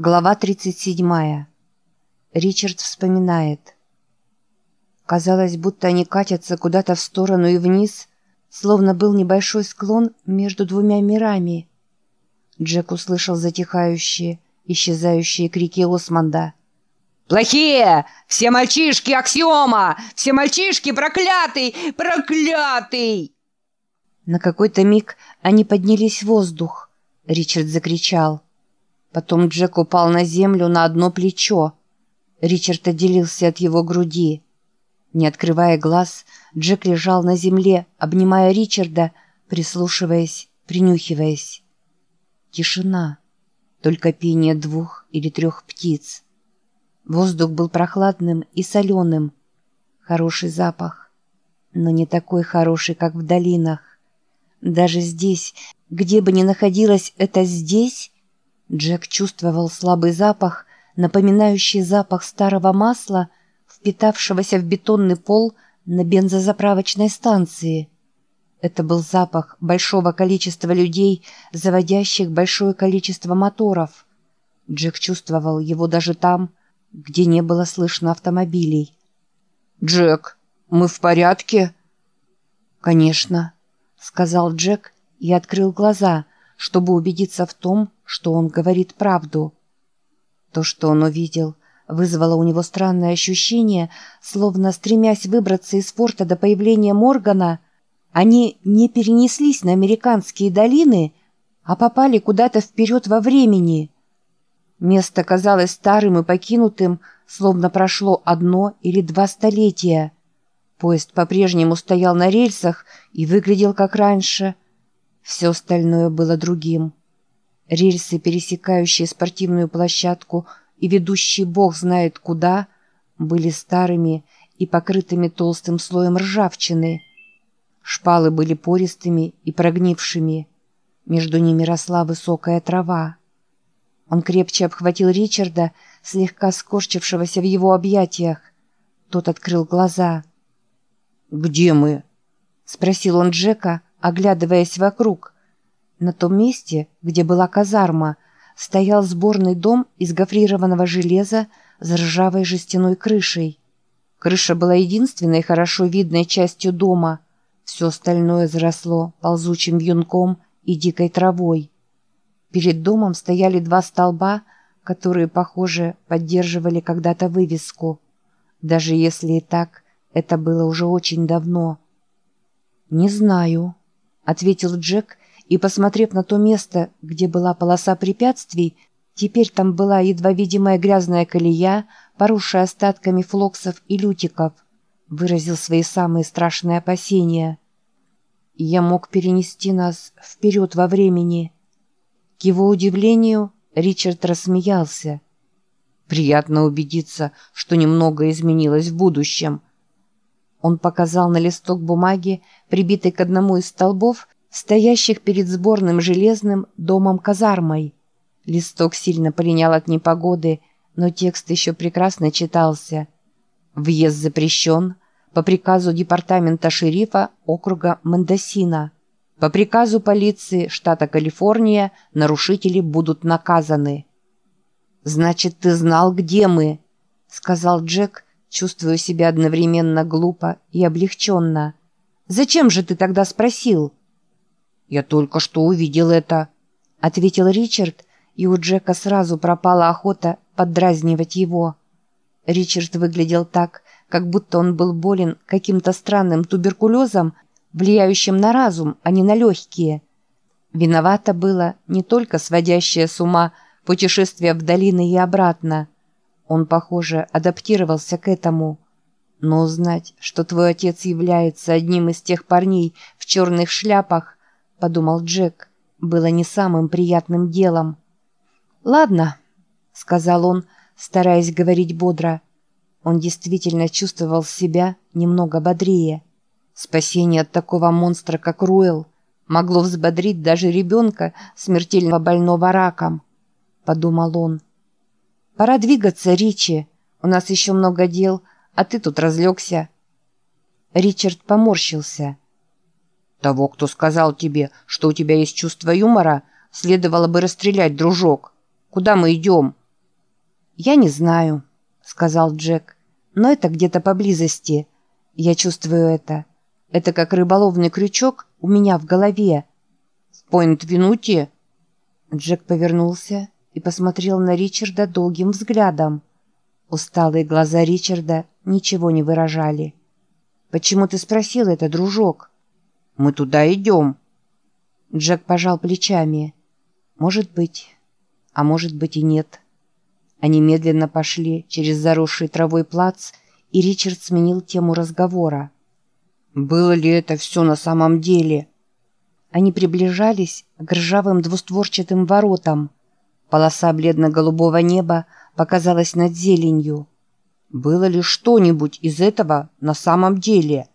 Глава 37. Ричард вспоминает. Казалось, будто они катятся куда-то в сторону и вниз, словно был небольшой склон между двумя мирами. Джек услышал затихающие, исчезающие крики Османда. «Плохие! Все мальчишки аксиома! Все мальчишки проклятый! Проклятый!» На какой-то миг они поднялись в воздух. Ричард закричал. Потом Джек упал на землю на одно плечо. Ричард отделился от его груди. Не открывая глаз, Джек лежал на земле, обнимая Ричарда, прислушиваясь, принюхиваясь. Тишина. Только пение двух или трех птиц. Воздух был прохладным и соленым. Хороший запах, но не такой хороший, как в долинах. Даже здесь, где бы ни находилось это здесь, Джек чувствовал слабый запах, напоминающий запах старого масла, впитавшегося в бетонный пол на бензозаправочной станции. Это был запах большого количества людей, заводящих большое количество моторов. Джек чувствовал его даже там, где не было слышно автомобилей. «Джек, мы в порядке?» «Конечно», — сказал Джек и открыл глаза, чтобы убедиться в том, что он говорит правду. То, что он увидел, вызвало у него странное ощущение, словно стремясь выбраться из форта до появления Моргана, они не перенеслись на американские долины, а попали куда-то вперед во времени. Место казалось старым и покинутым, словно прошло одно или два столетия. Поезд по-прежнему стоял на рельсах и выглядел как раньше. Все остальное было другим. Рельсы, пересекающие спортивную площадку и ведущие бог знает куда, были старыми и покрытыми толстым слоем ржавчины. Шпалы были пористыми и прогнившими. Между ними росла высокая трава. Он крепче обхватил Ричарда, слегка скорчившегося в его объятиях. Тот открыл глаза. «Где мы?» — спросил он Джека, оглядываясь вокруг — на том месте, где была казарма, стоял сборный дом из гофрированного железа с ржавой жестяной крышей. Крыша была единственной хорошо видной частью дома. Все остальное заросло ползучим вьюнком и дикой травой. Перед домом стояли два столба, которые, похоже, поддерживали когда-то вывеску. Даже если и так, это было уже очень давно. «Не знаю», — ответил Джек и, посмотрев на то место, где была полоса препятствий, теперь там была едва видимая грязная колея, поросшая остатками флоксов и лютиков, выразил свои самые страшные опасения. «Я мог перенести нас вперед во времени». К его удивлению, Ричард рассмеялся. «Приятно убедиться, что немного изменилось в будущем». Он показал на листок бумаги, прибитый к одному из столбов, стоящих перед сборным железным домом-казармой. Листок сильно полинял от непогоды, но текст еще прекрасно читался. Въезд запрещен по приказу департамента шерифа округа Мендосина. По приказу полиции штата Калифорния нарушители будут наказаны. «Значит, ты знал, где мы?» — сказал Джек, чувствуя себя одновременно глупо и облегченно. «Зачем же ты тогда спросил?» «Я только что увидел это», — ответил Ричард, и у Джека сразу пропала охота поддразнивать его. Ричард выглядел так, как будто он был болен каким-то странным туберкулезом, влияющим на разум, а не на легкие. Виновато было не только сводящее с ума путешествие в долины и обратно. Он, похоже, адаптировался к этому. Но узнать, что твой отец является одним из тех парней в черных шляпах, — подумал Джек, — было не самым приятным делом. «Ладно», — сказал он, стараясь говорить бодро. Он действительно чувствовал себя немного бодрее. Спасение от такого монстра, как Руэл, могло взбодрить даже ребенка, смертельно больного раком, — подумал он. «Пора двигаться, Ричи. У нас еще много дел, а ты тут разлегся». Ричард поморщился. Того, кто сказал тебе, что у тебя есть чувство юмора, следовало бы расстрелять, дружок. Куда мы идем? «Я не знаю», — сказал Джек. «Но это где-то поблизости. Я чувствую это. Это как рыболовный крючок у меня в голове». «В Пойнт-Винути?» Джек повернулся и посмотрел на Ричарда долгим взглядом. Усталые глаза Ричарда ничего не выражали. «Почему ты спросил это, дружок?» «Мы туда идем». Джек пожал плечами. «Может быть, а может быть и нет». Они медленно пошли через заросший травой плац, и Ричард сменил тему разговора. «Было ли это все на самом деле?» Они приближались к ржавым двустворчатым воротам. Полоса бледно-голубого неба показалась над зеленью. «Было ли что-нибудь из этого на самом деле?»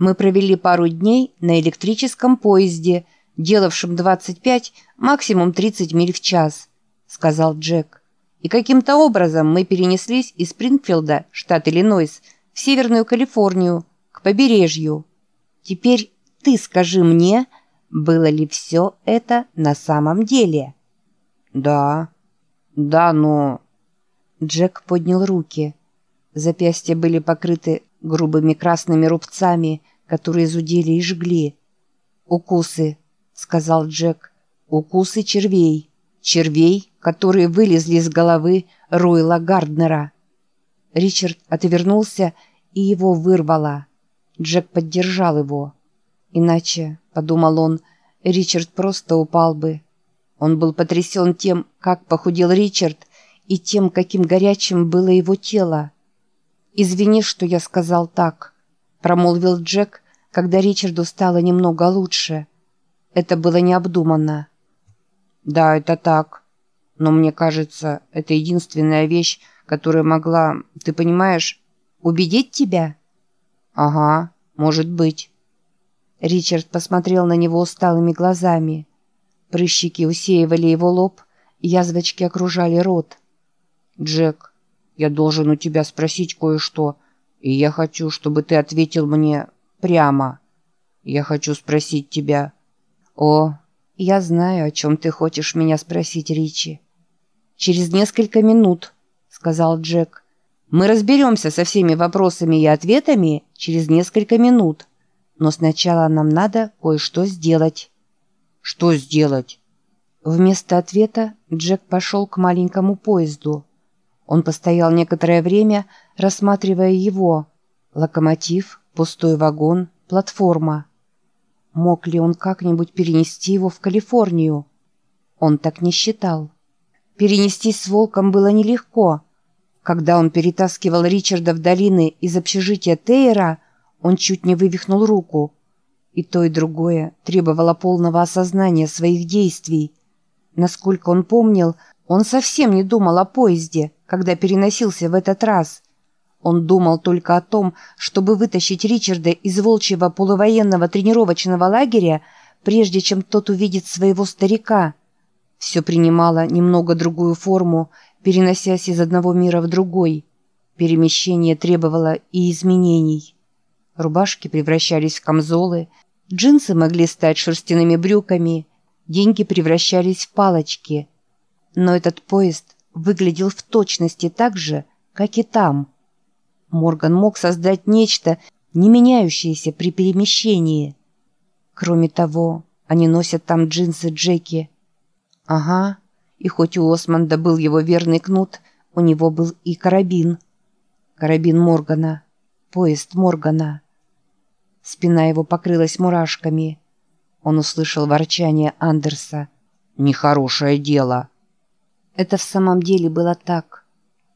Мы провели пару дней на электрическом поезде, делавшем 25, максимум 30 миль в час, сказал Джек. И каким-то образом мы перенеслись из Спрингфилда, штат Иллинойс, в Северную Калифорнию, к побережью. Теперь ты скажи мне, было ли все это на самом деле? Да, да, но... Джек поднял руки. Запястья были покрыты грубыми красными рубцами, которые зудели и жгли. «Укусы», — сказал Джек, — «укусы червей. Червей, которые вылезли из головы Ройла Гарднера». Ричард отвернулся, и его вырвало. Джек поддержал его. «Иначе», — подумал он, — «Ричард просто упал бы». Он был потрясен тем, как похудел Ричард, и тем, каким горячим было его тело. «Извини, что я сказал так», промолвил Джек, когда Ричарду стало немного лучше. Это было необдуманно. «Да, это так. Но мне кажется, это единственная вещь, которая могла, ты понимаешь, убедить тебя?» «Ага, может быть». Ричард посмотрел на него усталыми глазами. Прыщики усеивали его лоб, язвочки окружали рот. «Джек, я должен у тебя спросить кое-что. И я хочу, чтобы ты ответил мне прямо. Я хочу спросить тебя. О, я знаю, о чем ты хочешь меня спросить, Ричи. Через несколько минут, сказал Джек. Мы разберемся со всеми вопросами и ответами через несколько минут. Но сначала нам надо кое-что сделать. Что сделать? Вместо ответа Джек пошел к маленькому поезду. Он постоял некоторое время, рассматривая его. Локомотив, пустой вагон, платформа. Мог ли он как-нибудь перенести его в Калифорнию? Он так не считал. Перенестись с волком было нелегко. Когда он перетаскивал Ричарда в долины из общежития Тейра, он чуть не вывихнул руку. И то, и другое требовало полного осознания своих действий. Насколько он помнил, он совсем не думал о поезде, когда переносился в этот раз. Он думал только о том, чтобы вытащить Ричарда из волчьего полувоенного тренировочного лагеря, прежде чем тот увидит своего старика. Все принимало немного другую форму, переносясь из одного мира в другой. Перемещение требовало и изменений. Рубашки превращались в камзолы, джинсы могли стать шерстяными брюками, деньги превращались в палочки – но этот поезд выглядел в точности так же, как и там. Морган мог создать нечто, не меняющееся при перемещении. Кроме того, они носят там джинсы Джеки. Ага, и хоть у Османда был его верный кнут, у него был и карабин. Карабин Моргана. Поезд Моргана. Спина его покрылась мурашками. Он услышал ворчание Андерса. «Нехорошее дело». Это в самом деле было так.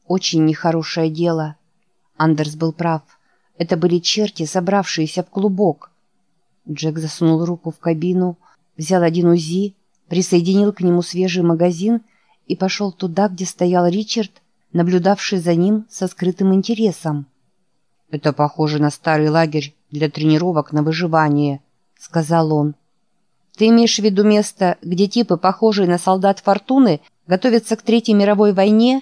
Очень нехорошее дело. Андерс был прав. Это были черти, собравшиеся в клубок. Джек засунул руку в кабину, взял один УЗИ, присоединил к нему свежий магазин и пошел туда, где стоял Ричард, наблюдавший за ним со скрытым интересом. «Это похоже на старый лагерь для тренировок на выживание», — сказал он. «Ты имеешь в виду место, где типы, похожие на солдат Фортуны, Готовятся к Третьей мировой войне?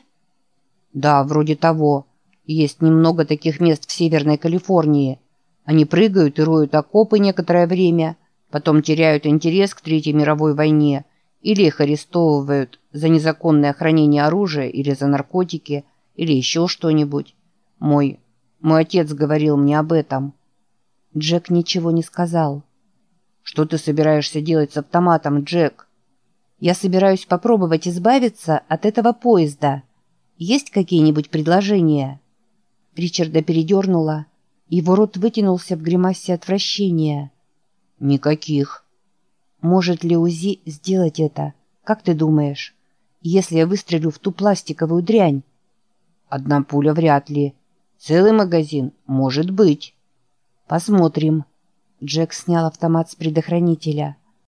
Да, вроде того. Есть немного таких мест в Северной Калифорнии. Они прыгают и роют окопы некоторое время, потом теряют интерес к Третьей мировой войне Или их арестовывают за незаконное хранение оружия или за наркотики, или еще что-нибудь. Мой... мой отец говорил мне об этом». Джек ничего не сказал. «Что ты собираешься делать с автоматом, Джек?» «Я собираюсь попробовать избавиться от этого поезда. Есть какие-нибудь предложения?» Ричарда передернула. Его рот вытянулся в гримасе отвращения. «Никаких». «Может ли УЗИ сделать это? Как ты думаешь? Если я выстрелю в ту пластиковую дрянь?» «Одна пуля вряд ли. Целый магазин? Может быть». «Посмотрим». Джек снял автомат с предохранителя.